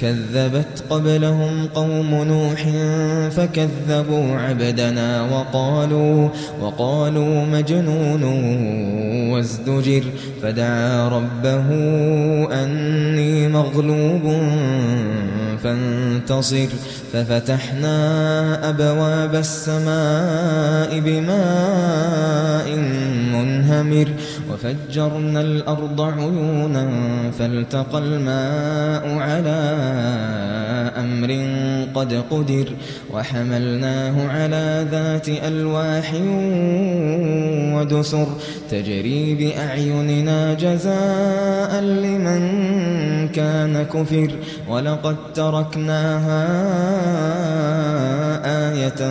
كذبت قبلهم قوم نوح فكذبوا عبدنا وقالوا وقالوا مجنون وازدجر فدعا ربه أني مغلوب فانتصر ففتحنا أبواب السماء بماء منهمر وفجرنا الأرض عيونا فالتقى الماء على أمر قد قدر وحملناه على ذات ألواح ودسر تجري بأعيننا جزاء لمن كان كفر ولقد تركناها آية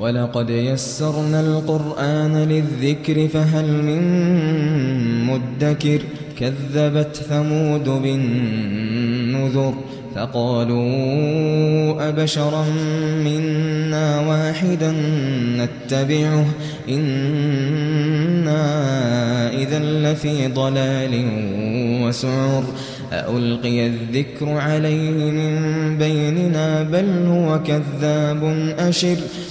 وَلَقَدْ يَسَّرْنَا الْقُرْآنَ لِلذِّكْرِ فَهَلْ مِن مُّدَّكِرٍ كَذَّبَتْ ثَمُودُ بِالنُّذُرِ فقالوا أبشرا منا واحدا نتبعه إنا إذا لفي ضلال وسعر ألقي الذكر عليه من بيننا بل هو كذاب أشر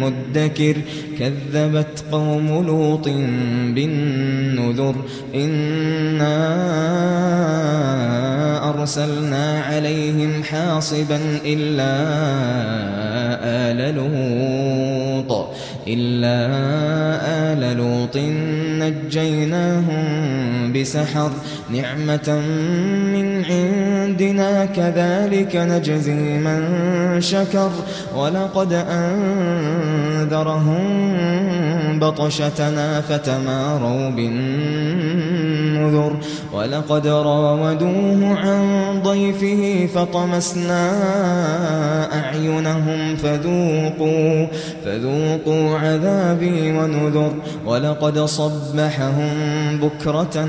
مدكر كذبت قوم لوط بالنذر إنا أرسلنا عليهم حاصبا إلا آل لوط إلا آل لوط نجيناهم بسحر نعمة من عندنا كذلك نجزي من شكر ولقد أنذرهم بطشتنا فتماروا بالنذر ولقد راودوه عن ضيفه فطمسنا أعينهم فذوقوا فذوقوا عذابي ونذر ولقد صبحهم بكرة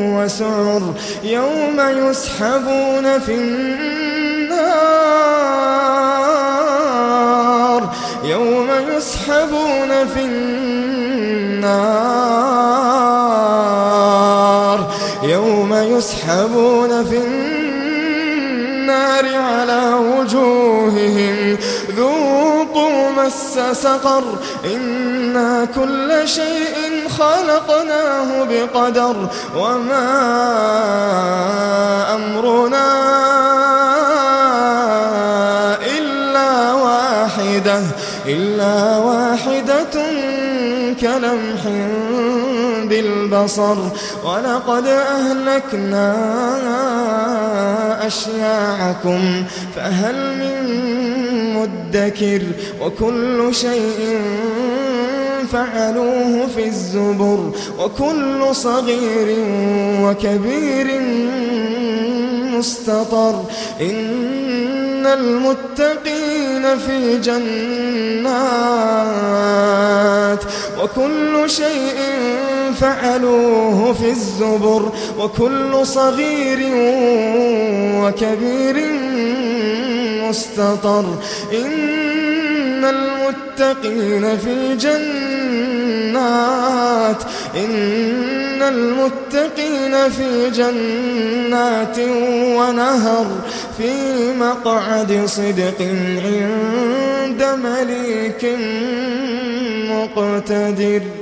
وسعر يوم يسحبون في النار. يوم يسحبون في النار. يوم يسحبون في النار على وجوههم. ذوقوا مس سقر. إنا كل شيء خلقناه بقدر وما أمرنا إلا واحدة إلا واحدة كلمح بالبصر. ولقد أهلكنا أشياعكم فهل من مدكر؟ وكل شيء فعلوه في الزبر وكل صغير وكبير مستطر. إن المتقين في جنات وكل شيء فعلوه في الزبر وكل صغير وكبير مستطر. إن المتقين في جنات جنات إن المتقين في جنات ونهر في مقعد صدق عند مليك مقتدر.